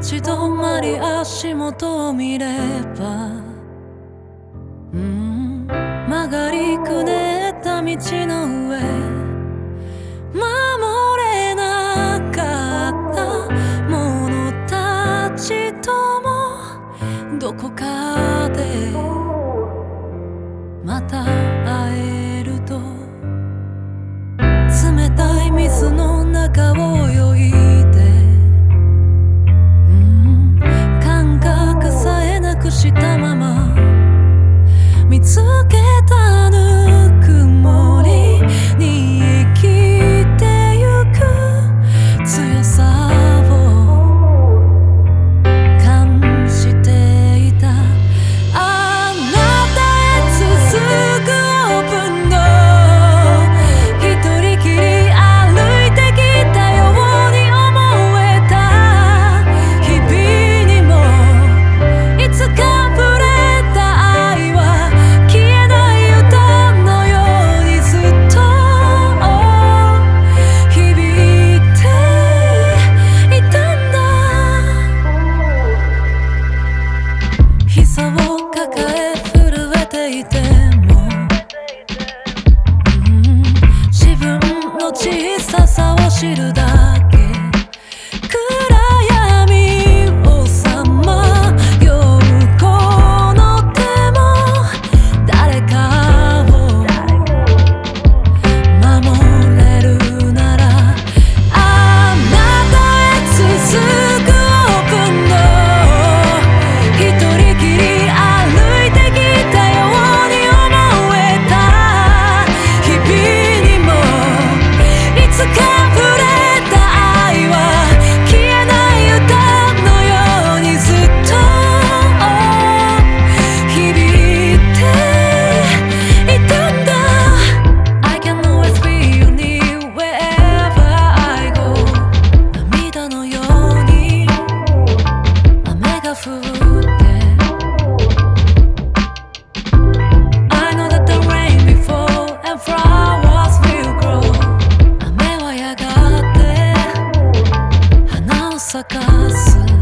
ち止まり足元を見ればうん曲がりくねった道の上守れなかった者たちともどこか aceite I know that the rain will fall and flowers will grow. 雨はやがて Acaso